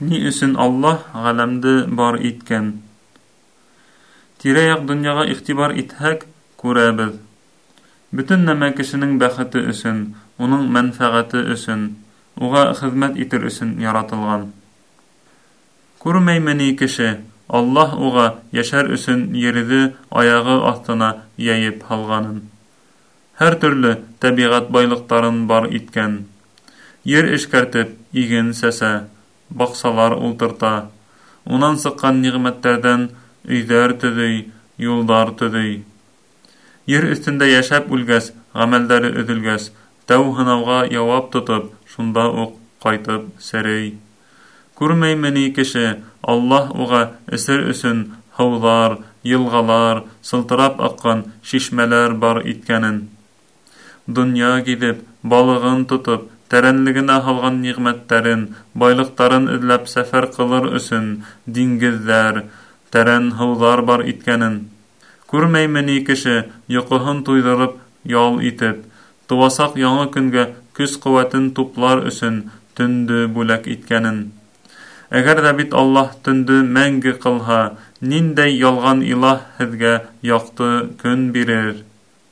Ни өсөн Аллаһ ғаләмде бар иткән? Тирә-яҡ донъяға иғтибар итһәк, күрәбеҙ. Бөтөн нәмә кешенең бәхете өсөн, уның мәнфәғәте өсөн, уға хеҙмәт итер өсөн яратылған. Күрмәйме ни кеше, Аллаһ уға йәшәр өсөн ерҙе аяғы аҫтына йәйеп һалғанын. Һәр төрлө тәбиғәт байлыҡтарын бар иткән. Ер эшкәртеп, иген сәсә, баҡсалар ултырта. Унан сыҡҡан ниғмәттәрҙән өйҙәр төҙөй, юлдар төҙөй. Ер өҫтөндә йәшәп үлгәс, ғәмәлдәре өҙөлгәс, тәү һынауға яуап тотоп, шунда уҡ ҡайтып серей. Күрмәйме ни кеше, Аллаһ уға эсер өсөн һыуҙар, йылғалар, сылтырап аҡҡан шишмәләр бар иткәнен. Донъя гиҙеп, балығын тотоп, тәрәнлегенә һалған ниғмәттәрен, байлыҡтарын эҙләп сәфәр ҡылыр өсөн диңгеҙҙәр, тәрән һыуҙар бар иткәнен. Күрмәйме ни кеше йоҡоһон туйҙырып ял итеп, тыуасаҡ яңы көнгә көс-ҡеүәтен туплар өсөн төндө бүләк иткәнен. Әгәр ҙә бит Аллаһ төндө мәңге ҡылһа, ниндәй ялған илаһ һеҙгә яҡты көн бирер?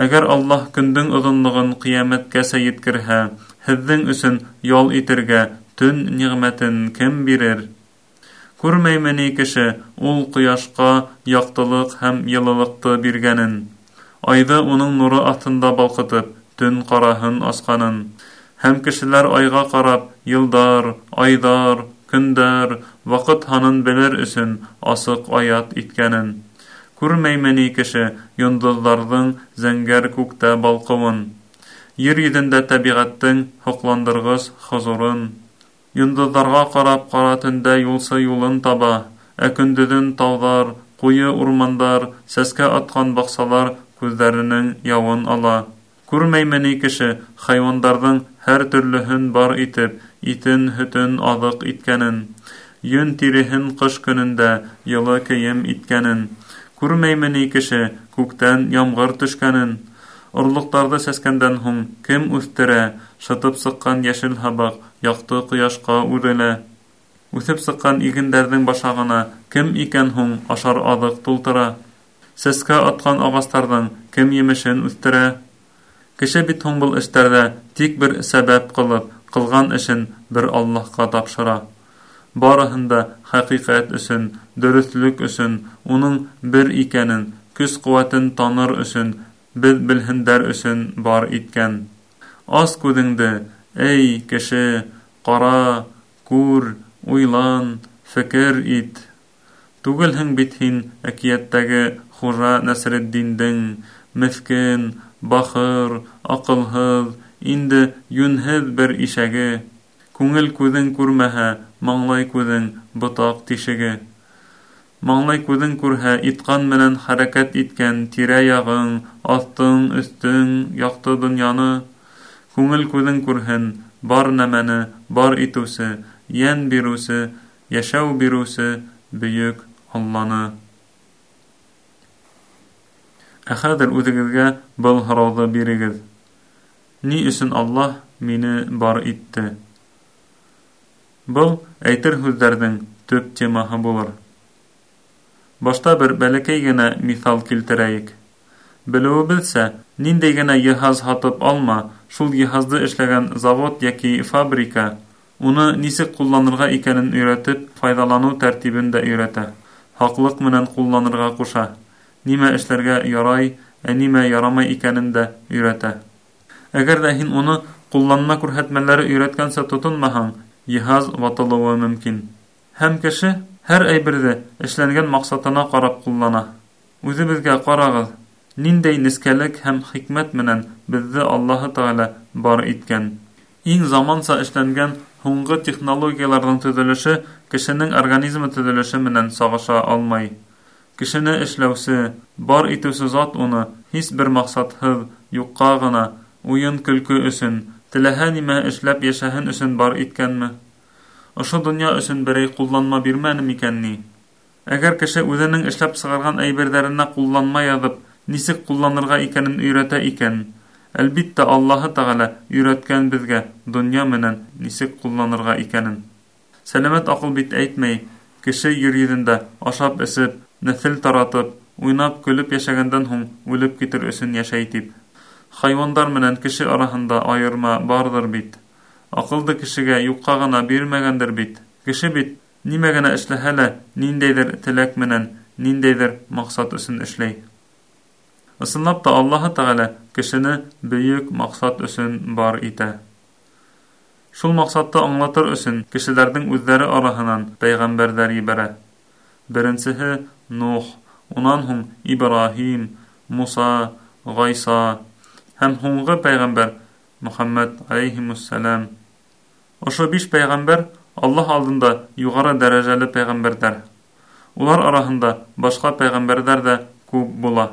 Әгәр Аллаһ көндөң оҙонлоғон ҡиәмәткәсә еткерһә, һеҙҙең өсөн ял итергә төн ниғмәтен кем бирер? Күрмәйме ни кеше ул ҡояшҡа яҡтылыҡ һәм йылылыҡты биргәнен, айҙы уның нуры аҫтында балҡытып, төн ҡараһын асҡанын, һәм кешеләр айға ҡарап йылдар, айҙар, көндәр, ваҡыт һанын белер өсөн асыҡ аят иткәнен. Күрмәйме ни кеше йондоҙҙарҙың зәңгәр күктә балҡыуын, Ер йөҙөндә тәбиғәттең һоҡландырғыс хозурын. Йондоҙҙарға ҡарап ҡара төндә юлсы юлын таба, ә көндөҙөн тауҙар, ҡуйы урмандар, сәскә атҡан баҡсалар күҙҙәренең яуын ала. Күрмәйме ни кеше хайуандарҙың һәр төрлөһөн бар итеп, итен, һөтөн аҙыҡ иткәнен, йөн тиреһен ҡыш көнөндә йылы кейем иткәнен. Күрмәйме ни кеше күктән ямғыр төшкәнен, Орлоҡтарҙы сәскәндән һуң кем үҫтерә, шытып сыҡҡан йәшел һабаҡ яҡты ҡояшҡа үрелә. Үҫеп сыҡҡан игендәрҙең башағына кем икән һуң ашар аҙыҡ тултыра. Сәскә атҡан ағастарҙың кем емешен үҫтерә. Кеше бит һуң был эштәрҙә тик бер сәбәп ҡылып, ҡылған эшен бер Аллаһҡа тапшыра. Барыһын да хәҡиҡәт өсөн, дөрөҫлөк өсөн, уның бер икәнен, көс-ҡеүәтен таныр өсөн беҙ белһендәр өсөн бар иткән. Ас күҙеңде, эй, кеше, ҡара, күр, уйлан, фекер ит. Түгелһең бит һин әкиәттәге хужа Нәсретдиндең меҫкен, бахыр, аҡылһыҙ, инде йүнһеҙ бер ишәге. Күңел күҙең күрмәһә, маңлай күҙең ботаҡ тишеге. Маңлай күҙең күрһә, итҡан менән хәрәкәт иткән тирә-яғың, аҫтың, өҫтөң, яҡты донъяны. Күңел күҙең күрһен, бар нәмәне бар итеүсе, йән биреүсе, йәшәү биреүсе бөйөк Алланы. Ә хәҙер үҙегеҙгә был һорауҙы бирегеҙ. Ни өсөн Аллаһ мине бар итте? Был әйтер һүҙҙәрҙең төп темаһы булыр. Башта бер бәләкәй генә миҫал килтерәйек. Белеүебеҙсә, ниндәй генә йыһаз һатып алма, шул йыһазды эшләгән завод йәки фабрика уны нисек ҡулланырға икәнен өйрәтеп, файҙаланыу тәртибен дә өйрәтә. Һаҡлыҡ менән ҡулланырға ҡуша. Нимә эшләргә ярай, ә нимә ярамай икәнен дә өйрәтә. Әгәр ҙә һин уны ҡулланма күрһәтмәләре өйрәткәнсә тотонмаһаң, йыһаз ватылыуы мөмкин. Һәм кеше Һәр әйберҙе эшләнгән маҡсатына ҡарап ҡуллана. Үҙебеҙгә ҡарағыҙ, ниндәй нескәлек һәм хикмәт менән беҙҙе Аллаһы Тәғәлә бар иткән. Иң заманса эшләнгән һуңғы технологияларҙың төҙөлөшө кешенең организмы төҙөлөшө менән сағыша алмай. Кешене эшләүсе, бар итеүсе зат уны һис бер маҡсатһыҙ, юҡҡа ғына, уйын-көлкө өсөн, теләһә нимә эшләп йәшәһен өсөн бар иткәнме? ошо донъя өсөн берәй ҡулланма бирмәне микән ни? Әгәр кеше үҙенең эшләп сығарған әйберҙәренә ҡулланма яҙып, нисек ҡулланырға икәнен өйрәтә икән, әлбиттә Аллаһы Тәғәлә өйрәткән беҙгә донъя менән нисек ҡулланырға икәнен. Сәләмәт аҡыл бит әйтмәй, кеше ер йөҙөндә ашап-эсеп, нәҫел таратып, уйнап-көлөп йәшәгәндән һуң үлеп китер өсөн йәшәй тип. Хайуандар менән кеше араһында айырма барҙыр бит. Аҡылды кешегә юҡҡа ғына бирмәгәндер бит. Кеше бит нимә генә эшләһә лә, ниндәйҙер теләк менән, ниндәйҙер маҡсат өсөн эшләй. Ысынлап та Аллаһы Тәғәлә кешене бөйөк маҡсат өсөн бар итә. Шул маҡсатты аңлатыр өсөн кешеләрҙең үҙҙәре араһынан пәйғәмбәрҙәр ебәрә. Беренсеһе Нух, унан һуң Ибраһим, Муса, Ғайса һәм һуңғы пәйғәмбәр Мөхәммәд алейһимуссәләм. Ошо биш пәйғәмбәр Аллаһ алдында юғары дәрәжәле пәйғәмбәрҙәр. Улар араһында башҡа пәйғәмбәрҙәр ҙә күп була.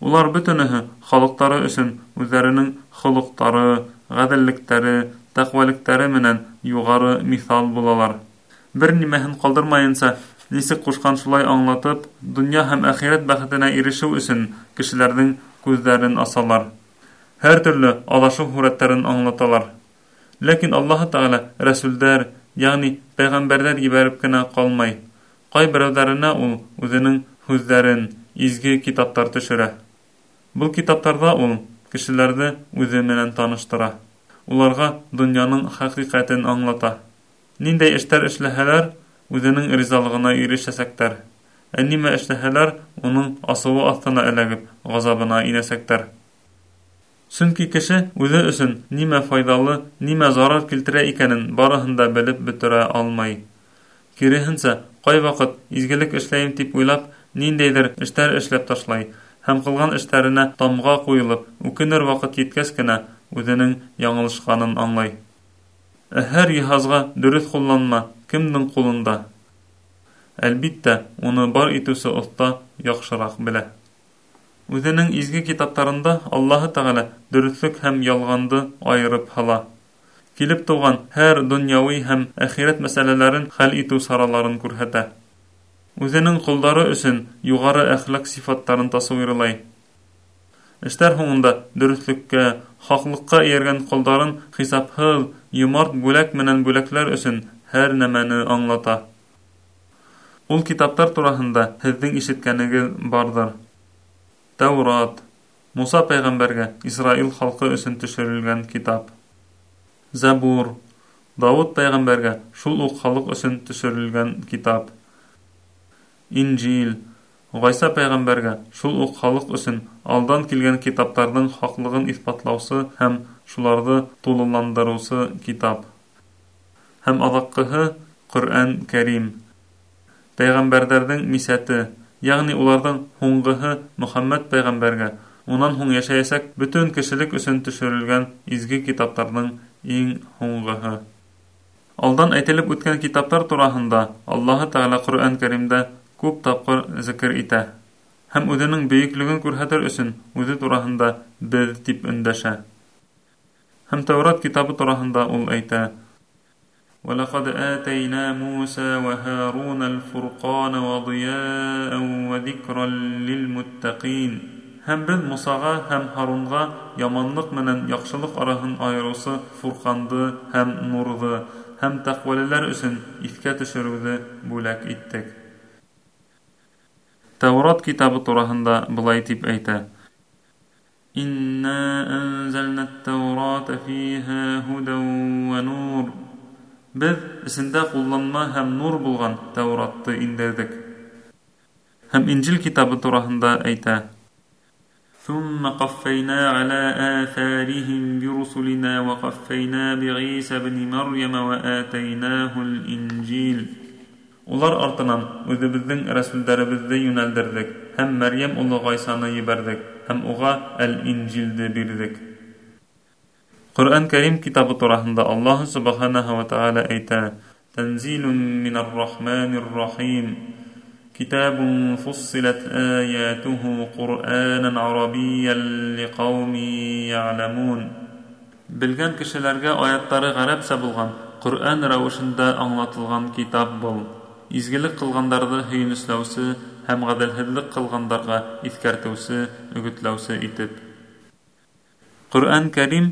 Улар бөтөнөһө халыҡтары өсөн үҙҙәренең холоҡтары, ғәҙеллектәре, тәҡвәлектәре менән юғары миҫал булалар. Бер нимәһен ҡалдырмайынса, нисек ҡушҡан шулай аңлатып, донъя һәм әхирәт бәхетенә ирешеү өсөн кешеләрҙең күҙҙәрен асалар. Һәр төрлө аҙашыу һүрәттәрен аңлаталар. Ләкин Аллаһы Тәғәлә рәсүлдәр, Яғни пәйғәмбәрҙәр ебәреп кенә ҡалмай. Ҡай берәүҙәренә ул үҙенең һүҙҙәрен, изге китаптар төшөрә. Был китаптарҙа ул кешеләрҙе үҙе менән таныштыра. Уларға донъяның хәҡиҡәтен аңлата. Ниндәй эштәр эшләһәләр, үҙенең ризалығына ирешәсәктәр. Ә нимә эшләһәләр, уның асыуы аҫтына эләгеп, ғазабына инәсәктәр. Сөнки кеше үҙе өсөн нимә файҙалы, нимә зарар килтерә икәнен барыһын да белеп бөтөрә алмай. Киреһенсә, ҡай ваҡыт изгелек эшләйем тип уйлап, ниндәйҙер эштәр эшләп ташлай, һәм ҡылған эштәренә тамға ҡуйылып, үкенер ваҡыт еткәс кенә үҙенең яңылышҡанын аңлай. Ә һәр йыһазға дөрөҫ ҡулланма кемдең ҡулында? Әлбиттә, уны бар итеүсе оҫта яҡшыраҡ белә. Үҙенең изге китаптарында Аллаһы Тәғәлә дөрөҫлөк һәм ялғанды айырып һала. Килеп тыуған һәр донъяуи һәм әхирәт мәсьәләләрен хәл итеү сараларын күрһәтә. Үҙенең ҡолдары өсөн юғары әхлаҡ сифаттарын тасуирлай. Эштәр һуңында дөрөҫлөккә, хаҡлыҡҡа эйәргән ҡолдарын хисапһыҙ, йомарт бүләк менән бүләкләр өсөн һәр нәмәне аңлата. Ул китаптар тураһында һеҙҙең ишеткәнегеҙ барҙыр. Тәурат, Муса пәйғәмбәргә Исраил халҡы өсөн төшөрөлгән китап. Зәбур, Дауд пәйғәмбәргә шул уҡ халыҡ өсөн төшөрөлгән китап. Инжил, Ғайса пәйғәмбәргә шул уҡ халыҡ өсөн алдан килгән китаптарҙың хаҡлығын иҫбатлаусы һәм шуларҙы тулыландырыусы китап. Һәм аҙаҡҡыһы Ҡөрьән Кәрим. Пәйғәмбәрҙәрҙең мисәте, Яғни уларҙың һуңғыһы Мөхәммәт пәйғәмбәргә, унан һуң йәшәйәсәк бөтөн кешелек өсөн төшөрөлгән изге китаптарҙың иң һуңғыһы. Алдан әйтелеп үткән китаптар тураһында Аллаһы Тәғәлә Ҡөрьән Кәримдә күп тапҡыр зикр итә. Һәм үҙенең бейеклеген күрһәтер өсөн үҙе тураһында беҙ тип өндәшә. Һәм Тәүрат китабы тураһында ул әйтә: ولقد آتينا موسى وهارون الفرقان وضياء وذكرا للمتقين Һәм беҙ Мусаға һәм Һарунға яманлыҡ менән яҡшылыҡ араһын айырыусы Фурҡанды һәм Нурҙы һәм тәҡвәлеләр өсөн иҫкә төшөрөүҙе бүләк иттек. Тәүрат китабы тураһында былай тип әйтә: Инна анзална ат-Тәурата фиһа һудан ва нур Беҙ эсендә ҡулланма һәм нур булған Тәуратты индерҙек. Һәм Инжил китабы тураһында әйтә. ثم قفينا على آثارهم برسلنا وقفينا بعيسى بن مريم وآتيناه الإنجيل Улар артынан үҙебеҙҙең рәсүлдәребеҙҙе йүнәлдерҙек һәм Мәрйәм улы Ғайсаны ебәрҙек һәм уға Әл-Инжилде бирҙек. Ҡөрьән Кәрим китабы тураһында Аллаһ Субханаһу ва Тәғәлә әйтә: "Тәнзилун минар рахманир рахим" كتاب فصلت آياته قرآنا عربيا لقوم يعلمون Белгән кешеләргә аяттары ғәрәпсә булған, Ҡөрьән рәүешендә аңлатылған китап был. Изгелек ҡылғандарҙы һөйөнөсләүсе һәм ғәҙелһеҙлек ҡылғандарға иҫкәртеүсе, өгөтләүсе итеп. Ҡөрьән Кәрим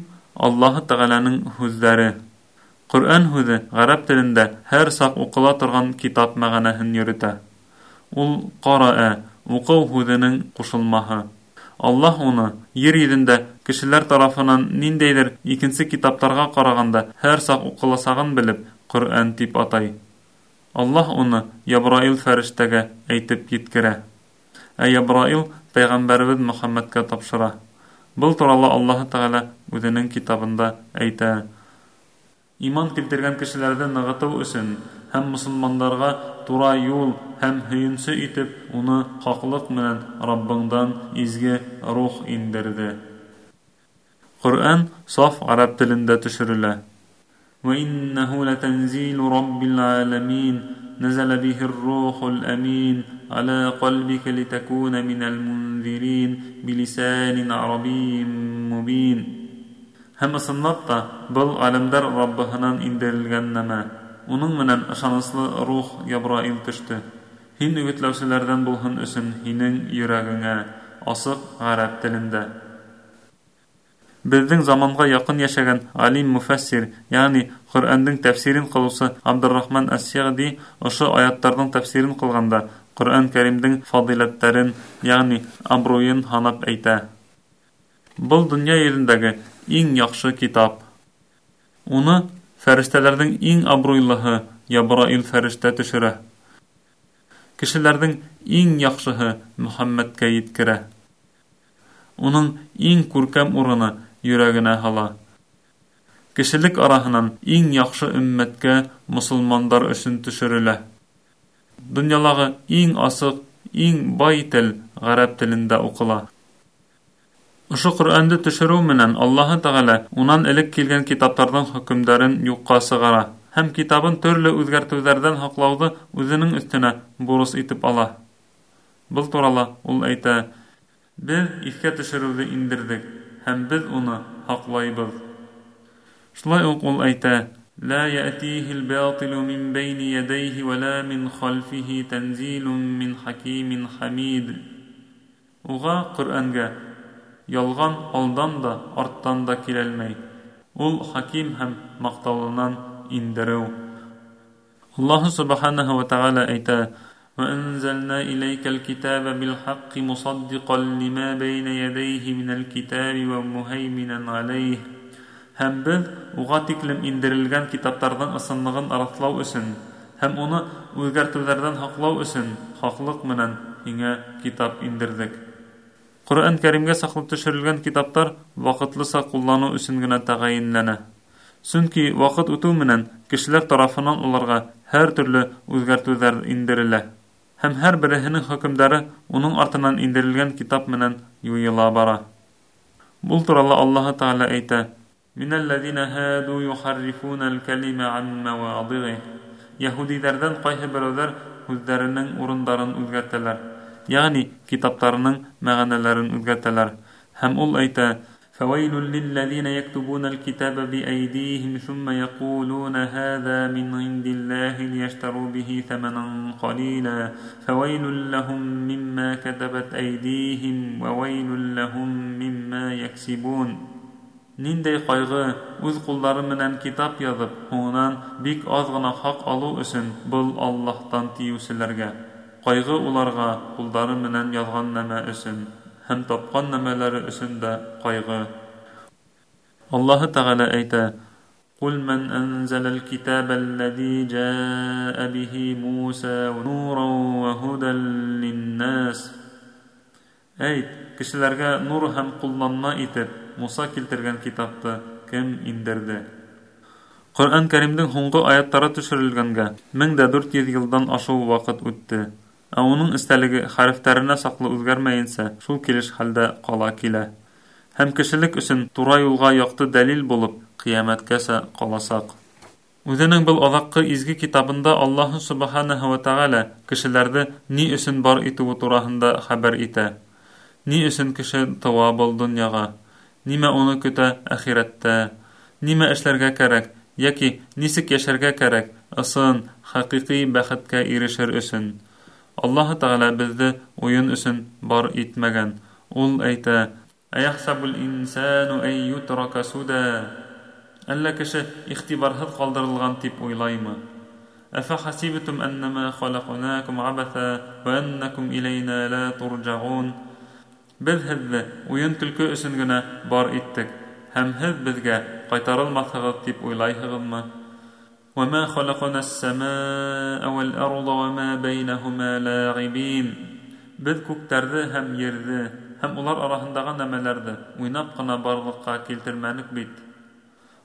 Аллаһы Тәғәләнең һүҙҙәре. Ҡөрьән һүҙе ғәрәп телендә һәр саҡ уҡыла торған китап мәғәнәһен йөрөтә. Ул «ҡараә» уҡыу һүҙенең ҡушылмаһы. Аллаһ уны ер йөҙөндә кешеләр тарафынан ниндәйҙер икенсе китаптарға ҡарағанда һәр саҡ уҡыласағын белеп, Ҡөрьән тип атай. Аллаһ уны Ябраил фәрештәгә әйтеп еткерә. Ә Ябраил Пәйғәмбәребеҙ Мөхәммәткә тапшыра. Был турала Аллаһы Тәғәлә үҙенең китабында әйтә. Иман килтергән кешеләрҙе нығытыу өсөн һәм мосолмандарға тура юл һәм һөйөнсө итеп уны хаҡлыҡ менән Раббыңдан изге рух индерҙе. Ҡөрьән саф ғәрәп телендә төшөрөлә. وَإِنَّهُ لَتَنزِيلُ رَبِّ الْعَالَمِينَ نزل به الروح الأمين على قلبك لتكون من المنذرين بلسان عربي مبين Һәм ысынлап та, был ғалимдар Раббыһынан индерелгән нәмә. Уның менән ышаныслы рух Ябраил төштө. Һин үгетләүселәрҙән булһын өсөн һинең йөрәгеңә, асыҡ ғәрәп телендә. Беҙҙең заманға яҡын йәшәгән алим муфәссир, йәғни Ҡөрьәндең тәфсирен ҡылыусы Абдуррахман әс-Сәғди ошо аяттарҙың тәфсирен ҡылғанда Ҡөрьән Кәримдең фазиләттәрен, йәғни абруйын һанап әйтә. Был донъя йөҙөндәге иң яҡшы китап. Уны фәрештәләрҙең иң абруйлыһы Ябраил фәрештә төшөрә. Кешеләрҙең иң яҡшыһы Мөхәммәткә еткерә. Уның иң күркәм урыны йөрәгенә һала. Кешелек араһынан иң яҡшы өммәткә мосолмандар өсөн төшөрөлә. Донъялағы иң асыҡ, иң бай тел ғәрәп телендә уҡыла. Ошо Ҡөрьәнде төшөрөү менән Аллаһы Тәғәлә унан элек килгән китаптарҙың хөкөмдәрен юҡҡа сығара һәм китабын төрлө үҙгәртеүҙәрҙән һаҡлауҙы үҙенең өҫтөнә бурыс итеп ала. Был турала ул әйтә: «Беҙ иҫкә төшөрөүҙе индерҙек, һәм беҙ уны һаҡлайбыҙ. Шулай уҡ ул әйтә: لا يأتيه الباطل من بين يديه ولا من خلفه تنزيل من حكيم حميد Уға Ҡөрьәнгә ялған алдан да, арттан да киләлмәй. Ул хаким һәм маҡтаулынан индереү. Аллаһу субханаһу ва тағала әйтә: وأنزلنا إليك الكتاب بالحق مصدقا لما بين يديه من الكتاب ومهيمنا عليه һәм беҙ уға тиклем индерелгән китаптарҙың ысынлығын раҫлау өсөн һәм уны үҙгәртеүҙәрҙән һаҡлау өсөн хаҡлыҡ менән һиңә китап индерҙек. Ҡөрьән Кәримгә саҡлы төшөрөлгән китаптар ваҡытлыса ҡулланыу өсөн генә тәғәйенләнә. Сөнки ваҡыт үтеү менән кешеләр тарафынан уларға һәр төрлө үҙгәртеүҙәр индерелә һәм һәр береһенең хөкөмдәре уның артынан индерелгән китап менән юйыла бара. Был турала Аллаһы Тәғәлә әйтә: «Мин аллазина хаду юхаррифуна ал-калима ан мавадиғи». Яһудиҙәрҙән ҡайһы берәүҙәр һүҙҙәренең урындарын үҙгәртәләр, ягъни китаптарының мәғәнәләрен үҙгәртәләр. Һәм ул әйтә: فويل للذين يكتبون الكتاب بأيديهم ثم يقولون هذا من عند الله ليشتروا به ثمنا قليلا فويل لهم مما كتبت أيديهم وويل لهم مما يكسبون Ниндәй ҡайғы үҙ ҡулдары менән китап яҙып, һуңынан бик аҙ ғына хаҡ алыу өсөн был Аллаһтан тиеүселәргә. Ҡайғы уларға ҡулдары менән яҙған нәмә өсөн һәм тапҡан нәмәләре өсөн дә ҡайғы. Аллаһы Тәғәлә әйтә: قل من أنزل الكتاب الذي جاء به موسى نورا وهدى للناس Әйт, кешеләргә нур һәм ҡулланма итеп Муса килтергән китапты кем индерҙе? Ҡөрьән Кәримдең һуңғы аяттары төшөрөлгәнгә 1400 йылдан ашыу ваҡыт үтте ә уның эстәлеге хәрефтәренә саҡлы үҙгәрмәйенсә шул килеш хәлдә ҡала килә. Һәм кешелек өсөн тура юлға яҡты дәлил булып ҡиәмәткәсә ҡаласаҡ. Үҙенең был аҙаҡҡы изге китабында Аллаһы Субханаһу ва Тәғәлә кешеләрҙе ни өсөн бар итеүе тураһында хәбәр итә. Ни өсөн кеше тыуа был донъяға? Нимә уны көтә әхирәттә? Нимә эшләргә кәрәк? Йәки нисек йәшәргә кәрәк? Ысын, хаҡиҡи бәхеткә ирешер өсөн. Аллаһы Тәғәлә беҙҙе уйын өсөн бар итмәгән. Ул әйтә: «Әйәхсәбул инсану ан ютрака суда» Әллә кеше ихтибарһыҙ ҡалдырылған тип уйлаймы? Әфәхәсибетум әннәмә халаҡнакум абаҫа вә аннакум иләйнә лә туржағун Беҙ һеҙҙе уйын-көлкө өсөн генә бар иттек, һәм һеҙ беҙгә ҡайтарылмаҫһығыҙ тип уйлайһығыҙмы? وما خلقنا السماء والأرض وما بينهما لاعبين Беҙ күктәрҙе һәм ерҙе, һәм улар араһындағы нәмәләрҙе уйнап ҡына барлыҡҡа килтермәнек бит.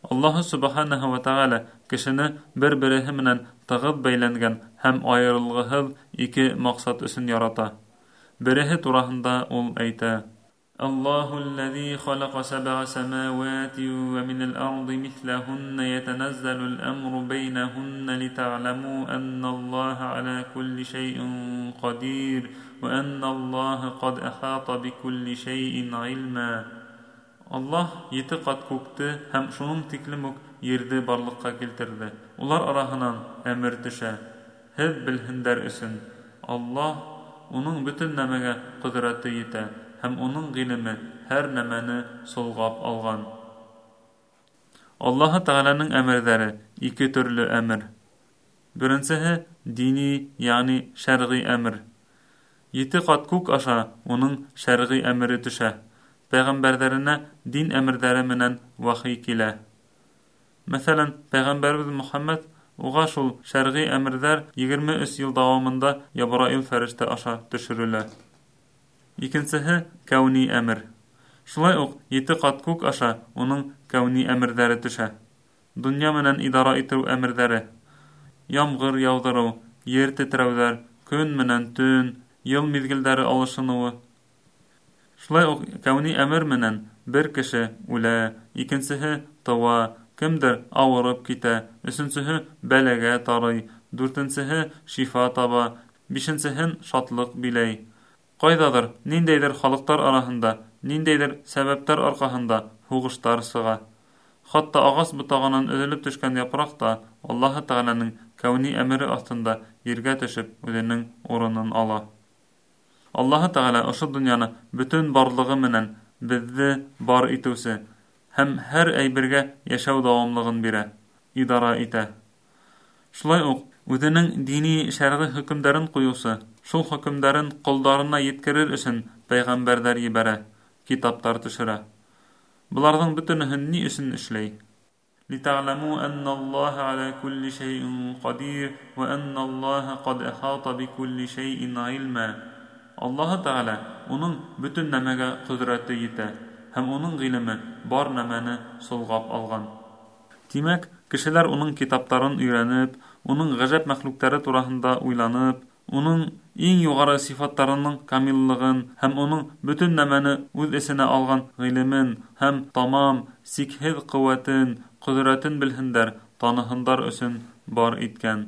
Аллаһы Субханаһу ва Тәғәлә кешене бер-береһе менән тығыҙ бәйләнгән һәм айырылғыһыҙ ике маҡсат өсөн ярата. Береһе тураһында ул әйтә: الله الذي خلق سبع سماوات ومن الأرض مثلهن يتنزل الأمر بينهن لتعلموا أن الله على كل شيء قدير وأن الله قد أحاط بكل شيء علما Аллаһ ете ҡат күкте һәм шуның тиклем үк ерҙе барлыҡҡа килтерҙе. Улар араһынан әмер төшә. Һеҙ белһендәр өсөн. Аллаһ уның бөтөн нәмәгә ҡөҙрәте етә һәм уның ғилеме һәр нәмәне солғап алған. Аллаһы Тәғәләнең әмерҙәре ике төрлө әмер. Беренсеһе дини, яғни шәрғи әмер. Ете ҡат күк аша уның шәрғи әмере төшә пәйғәмбәрҙәренә дин әмерҙәре менән вахый килә. Мәҫәлән, пәйғәмбәрбеҙ Мөхәммәд уға шул шәрғи әмерҙәр 23 йыл дауамында Ябраил фәрештә аша төшөрөлә. Икенсеһе кәүни әмер. Шулай уҡ ете ҡат күк аша уның кәүни әмерҙәре төшә. Донъя менән идара итеү әмерҙәре. Ямғыр яуҙырыу, ер тетрәүҙәр, көн менән төн, йыл миҙгелдәре алышыныуы, Шулай уҡ кәүни әмер менән бер кеше үлә, икенсеһе тыуа, кемдер ауырып китә, өсөнсөһө бәләгә тарый, дүртенсеһе шифа таба, бишенсеһен шатлыҡ биләй. Ҡайҙалыр ниндәйҙер халыҡтар араһында, ниндәйҙер сәбәптәр арҡаһында һуғыштар сыға. Хатта ағас ботағынан өҙөлөп төшкән япраҡ та Аллаһы Тәғәләнең кәүни әмере аҫтында ергә төшөп үҙенең урынын ала. Аллаһы Тәғәлә ошо донъяны бөтөн барлығы менән беҙҙе бар итеүсе һәм һәр әйбергә йәшәү дауамлығын бирә, идара итә. Шулай уҡ үҙенең дини шәрғи хөкөмдәрен ҡуйыусы, шул хөкөмдәрен ҡолдарына еткерер өсөн пәйғәмбәрҙәр ебәрә, китаптар төшөрә. Быларҙың бөтөнөһөн ни өсөн эшләй? لتعلموا أن الله على كل شيء قدير وأن الله قد أحاط بكل شيء علما Аллаһы Тәғәлә уның бөтөн нәмәгә ҡөҙрәте етә һәм уның ғилеме бар нәмәне солғап алған. Тимәк, кешеләр уның китаптарын өйрәнеп, уның ғәжәп мәхлүктәре тураһында уйланып, уның иң юғары сифаттарының камиллығын һәм уның бөтөн нәмәне үҙ эсенә алған ғилемен һәм тамам, сикһеҙ ҡеүәтен, ҡөҙрәтен белһендәр, таныһындар өсөн бар иткән.